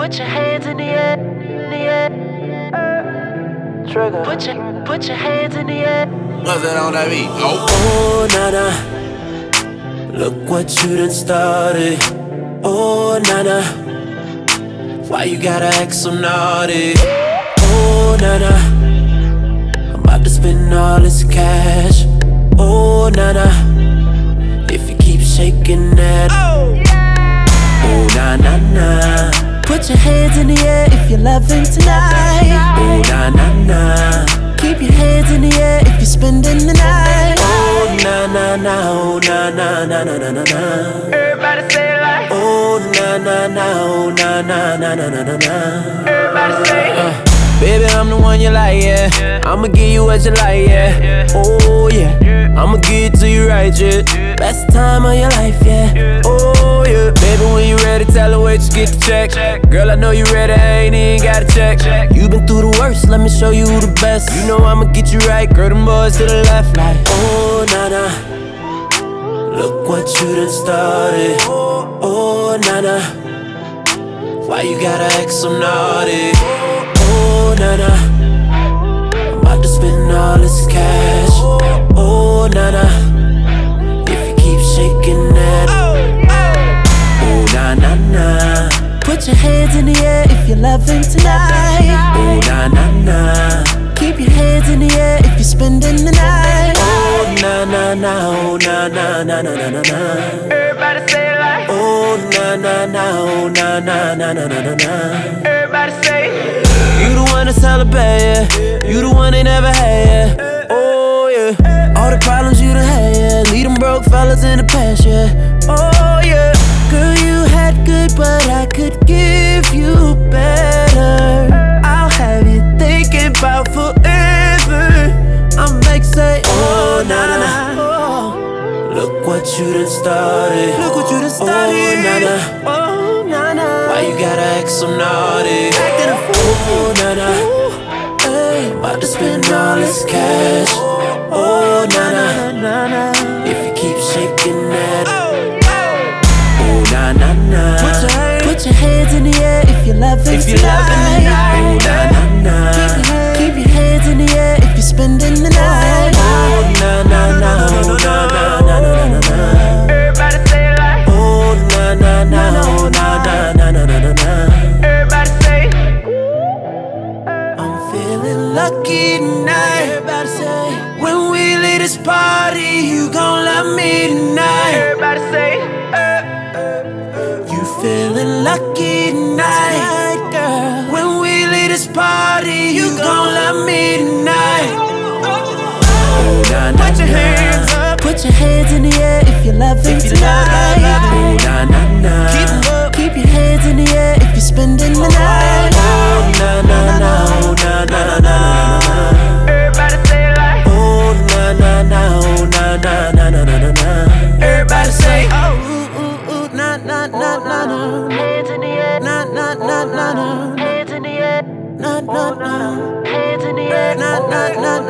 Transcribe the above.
put your hands in the air, in the air. Trigger. Put your, put your hands in the air. What's that on that beat? Oh. Oh, nana. Look what you done started. Oh, nana. Why you gotta act so naughty? Oh, nana. I'm about to spend all this cash. Oh, nana. If you keep shaking that. Oh, oh na na na. Put your hands in the air if you're loving tonight. Oh, na na na. Keep your hands in the air if you're spending the night. Oh, na na na. Oh, na na na na na na na. Everybody say it like. Oh, na na na. Oh, na na na na na na na. Everybody say. Uh, Baby, I'm the one you like, yeah. I'ma give you what you like, yeah. Oh, yeah. I'ma give it to you right, yeah. Best time of your life, yeah. Oh, Baby, when you ready, tell her wait, you get the check. Girl, I know you ready, I ain't even got to check. You been through the worst, let me show you the best. You know I'ma get you right, girl, them boys to the left, like, oh, nah. Look what you done started. Oh, nah, nah. Why you gotta act so naughty? The air if you're loving tonight. Oh, na na na. Keep your hands in the air if you're spending the night. Oh, na na na. Oh, na na na na na na na. Everybody say it like. Oh, na na na. Oh, na na na na na na na. Everybody say. You the one to celebrate, yeah. You the one they never had, yeah. Oh, yeah. All the problems you done had, yeah. Lead them broke fellas in the past, yeah. Oh, what you done started. Look what you done oh, started. Oh, na na. Oh, na na. Why you gotta act so naughty? Acting a fool. Oh, na na. Hey, about to spend all this cash. Oh, na na. If you keep shaking that. Oh, na na na. Put your, put your hands in the air if you're loving if you're. Loving lucky tonight. Everybody say, when we leave this party, you gon' love me tonight. Everybody say. Eh, eh. You feeling lucky tonight, girl. When we leave this party, you gon' love me tonight. Oh, oh, oh, oh, nah, nah, Put your nah. hands up. Put your hands in the air if you're loving If you tonight. love, love, Oh, nah, nah, nah. Na na. Hands in the air. Na na na na na. Hands in the air. Na na na. Hands in the air. Na na na na na.